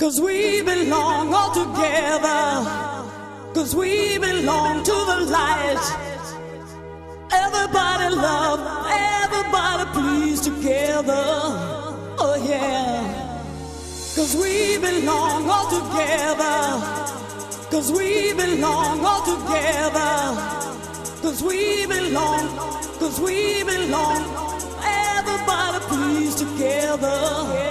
Cause we belong all together. Cause we belong to the light. Everybody love, everybody please together. Oh yeah. Cause we belong all together. Cause we belong all together. Cause we belong, cause we belong. Everybody please together.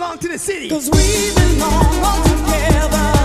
belong to the city. Cause we belong all together.